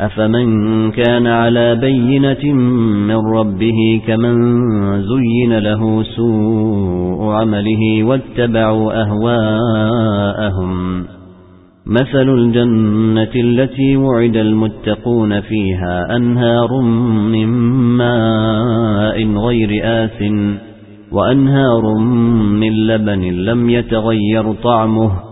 أفمن كان على بينة من ربه كمن زين له سوء عمله واتبعوا أهواءهم. مثل الجنة التي وعد المتقون فيها أنهار من ماء غير آس وأنهار من لبن لم يتغير طعمه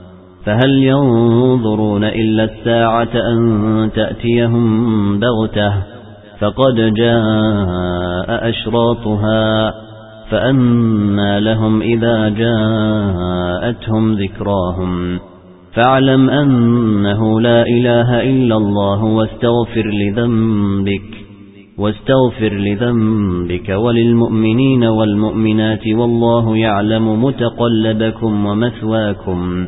فهل ينظرون إلا الساعة أن تأتيهم بغتة؟ فقد جاء أشراطها فأما لهم إذا جاءتهم ذكراهم. فاعلم أنه لا إله إلا الله واستغفر لذنبك واستغفر لذنبك وللمؤمنين والمؤمنات والله يعلم متقلبكم ومثواكم.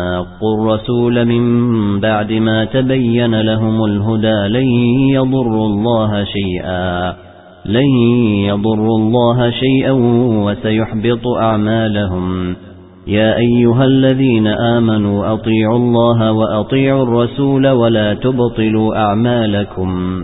الرسول من بعد ما تبين لهم الهدى لن يضروا الله شيئا. لن يضروا الله شيئا وسيحبط أعمالهم. يا أيها الذين آمنوا أطيعوا الله وأطيعوا الرسول ولا تبطلوا أعمالكم.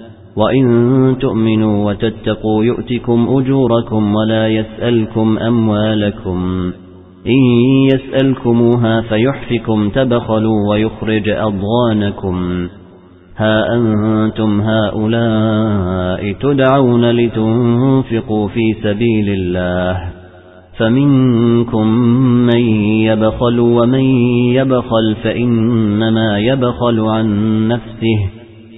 وإن تؤمنوا وتتقوا يؤتكم أجوركم ولا يسألكم أموالكم إن يسألكموها فيحفكم تبخلوا ويخرج أضغانكم ها أنتم هؤلاء تدعون لتنفقوا في سبيل الله فمنكم من يبخل ومن يبخل فإنما يبخل عن نفسه